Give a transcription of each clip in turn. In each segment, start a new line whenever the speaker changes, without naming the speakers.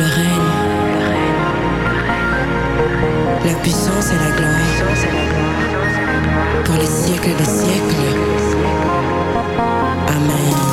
Le règne, la puissance et la gloire pour les siècles des siècles. Amen.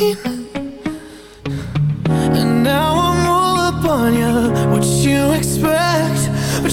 Mine. And now I'm all up on you, expect what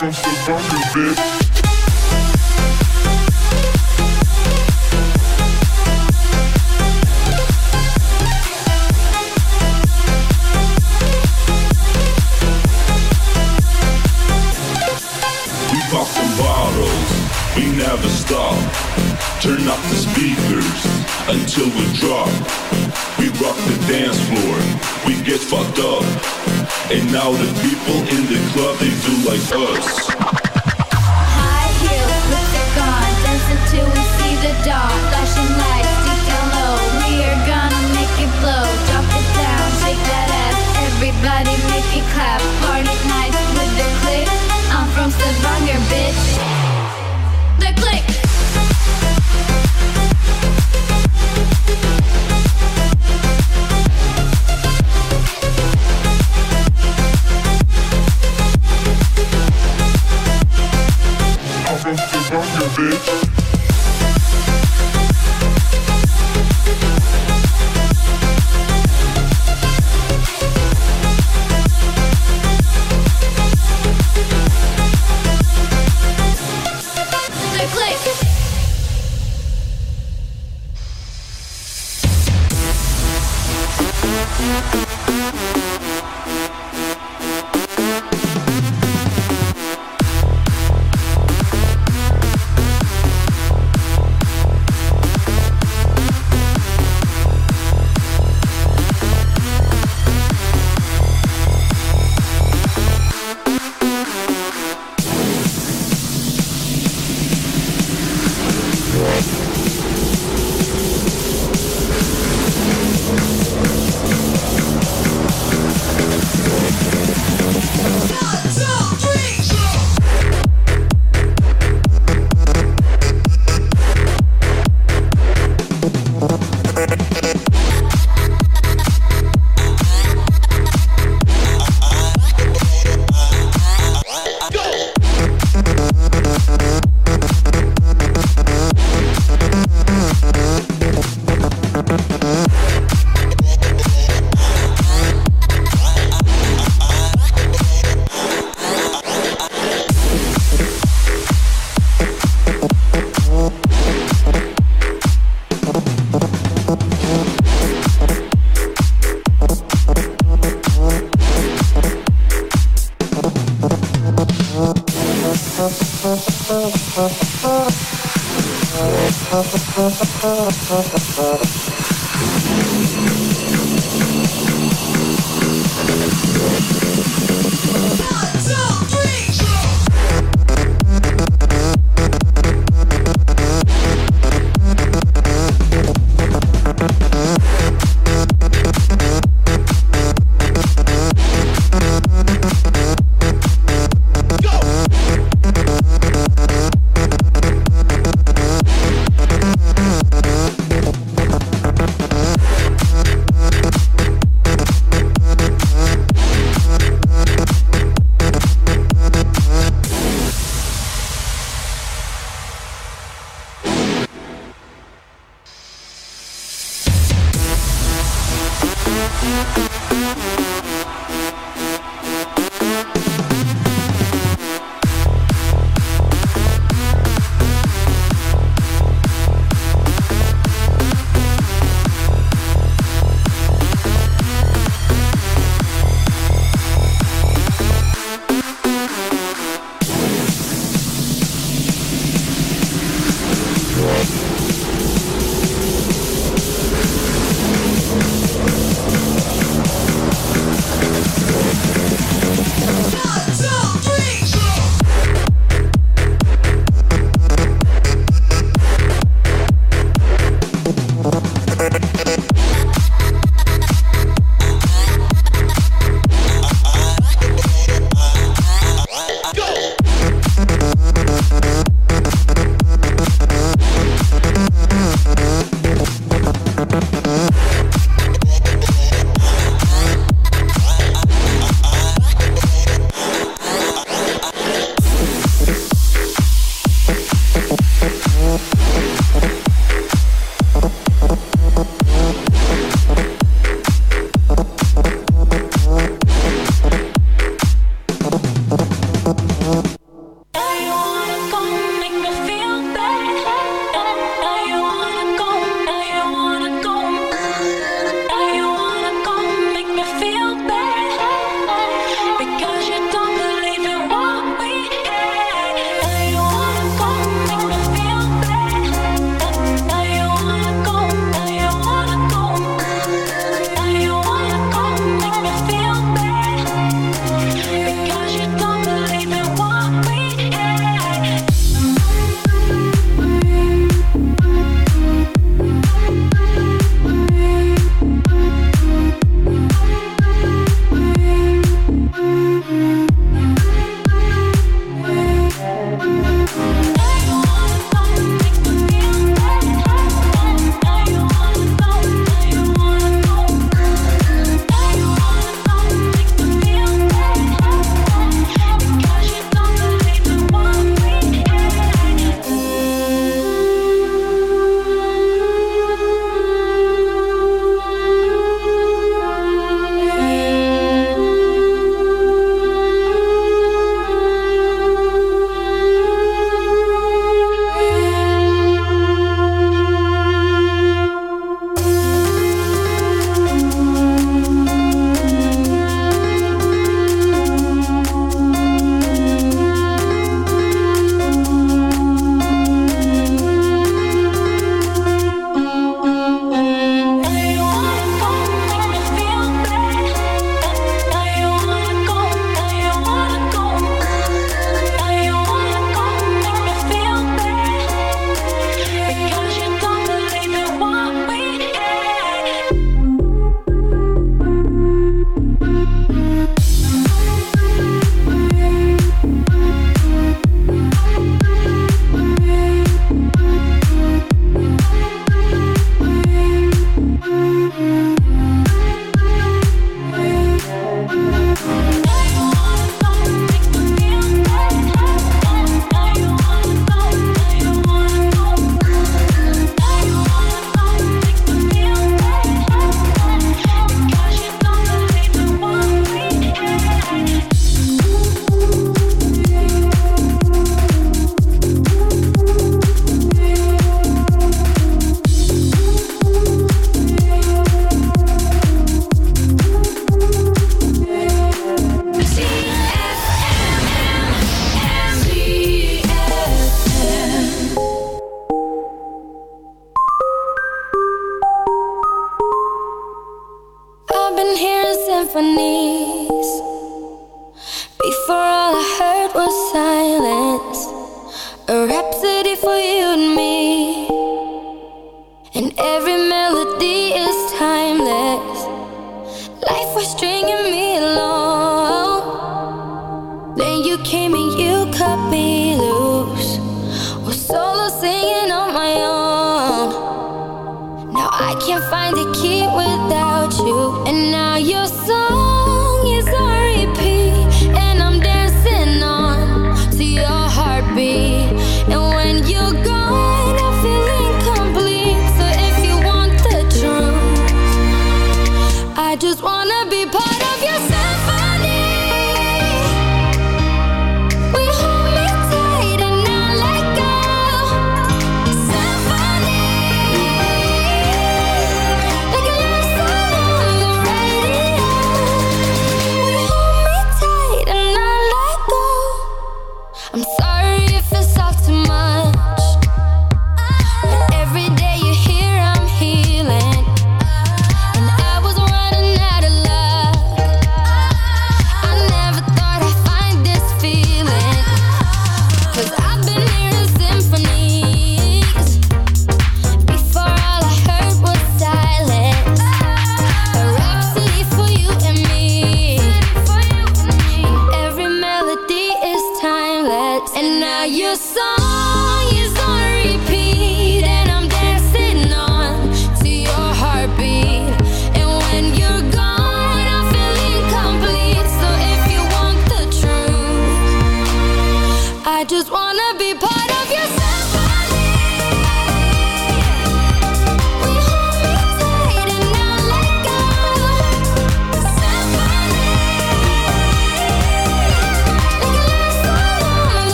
We
pop some bottles, we never stop. Turn up the speakers until we drop. We rock the dance floor, we get fucked up. And now the people in the club, they do like us.
High heels, lipstick on, dancing till we see the dawn. Flashing lights, deep down low, we are gonna make it blow. Drop it down, shake that ass, everybody make it clap. Party night with the click. I'm from Stavanger, bitch.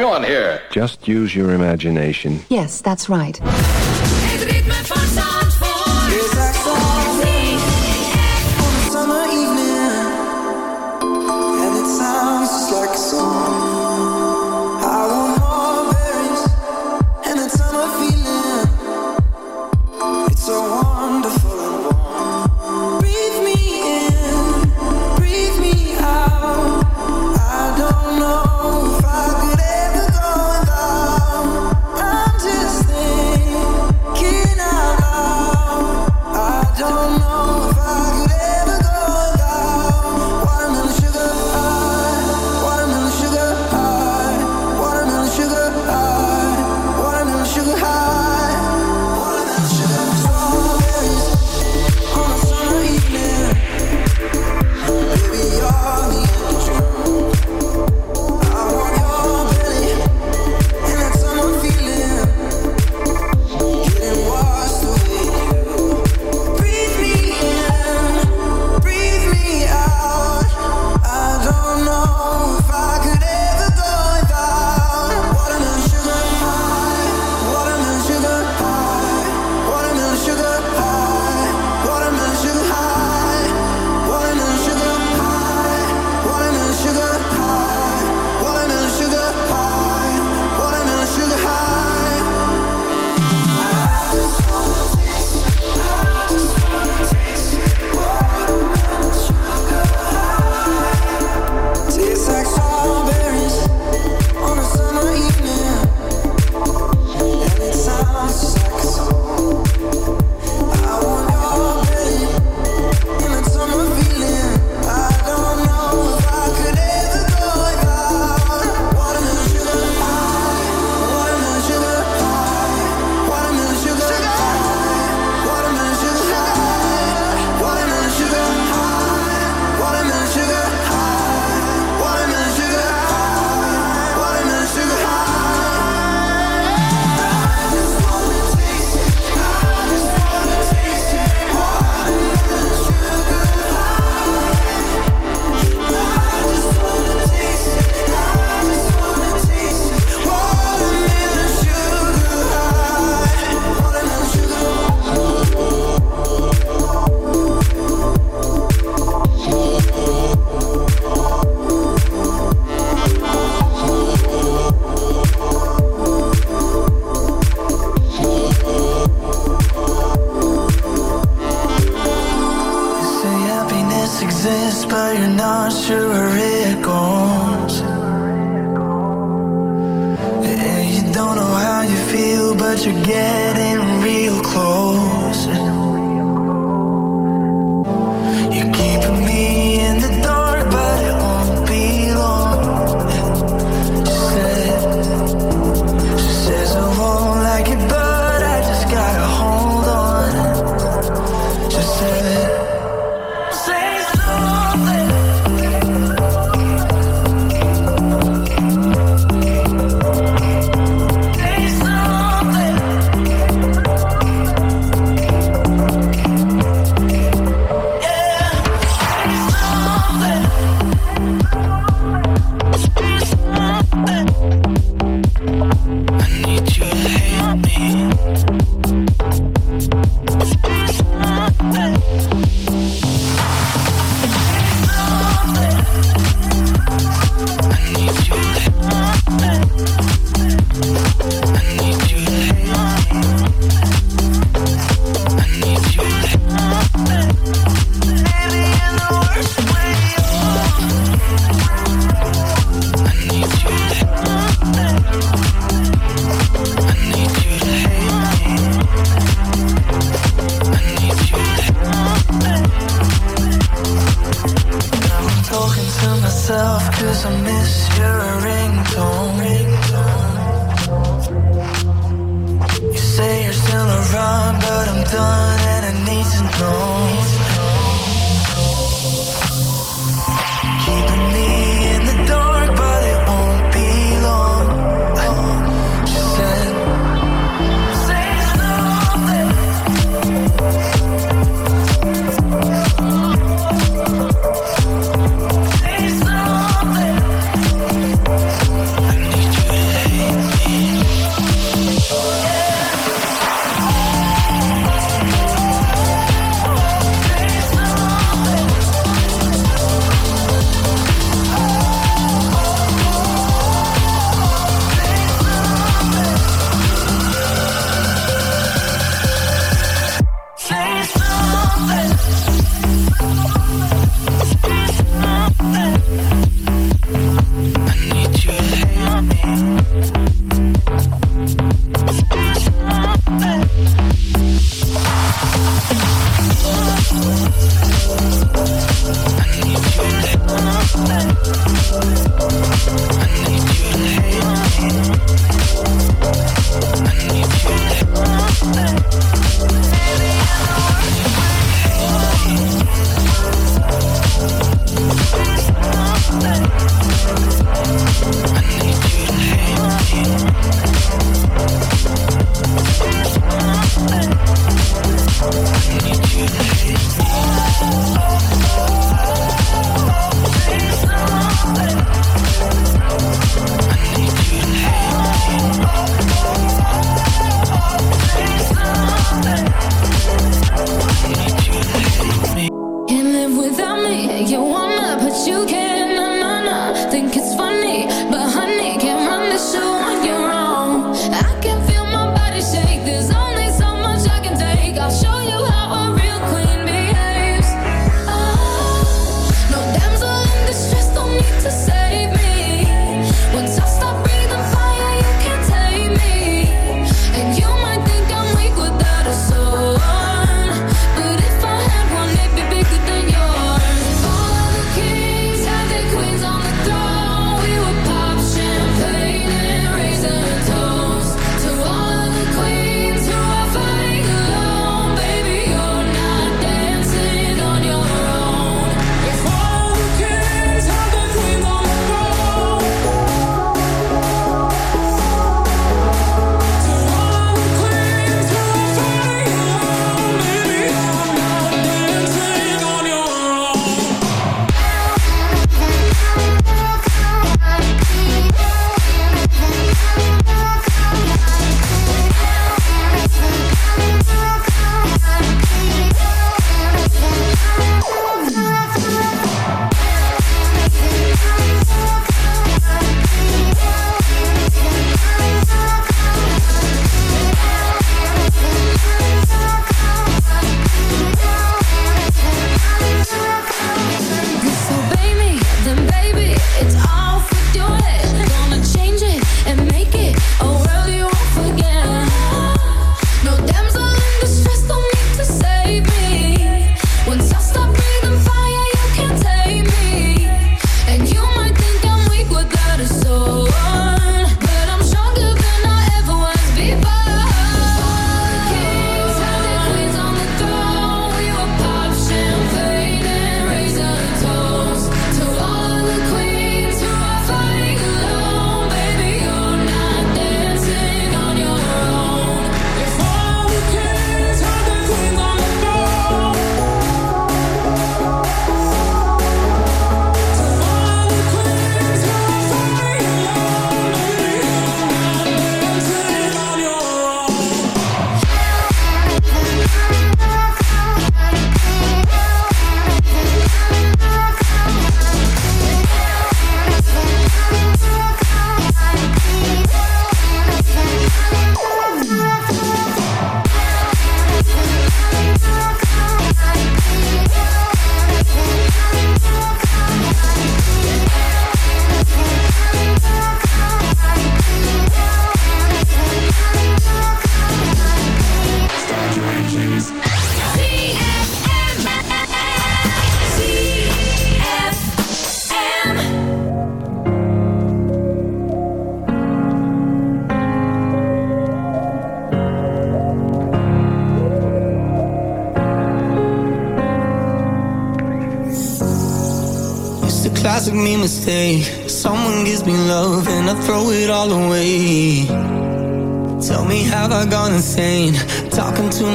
going on here?
Just use your imagination.
Yes, that's right.